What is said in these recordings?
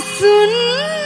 子孙。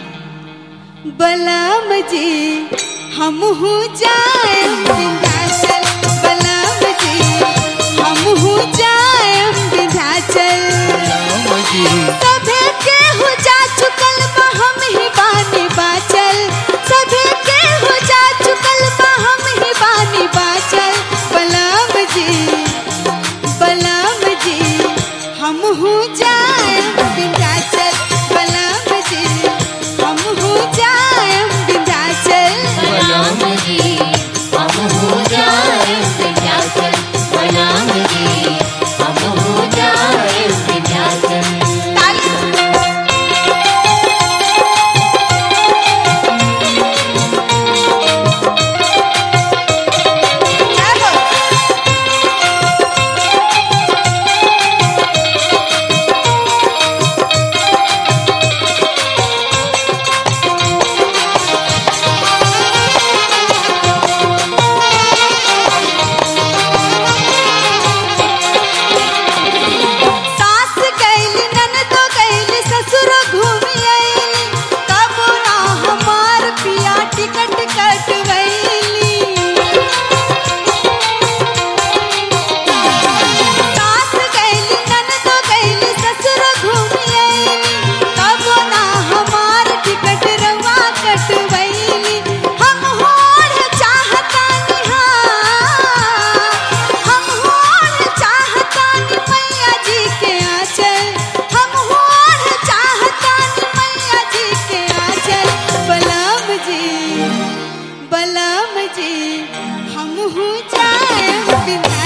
बलम जी हम हो जाए विंध्याचल जी हम जाए विंध्याचल जी जी हम हो जाए बिना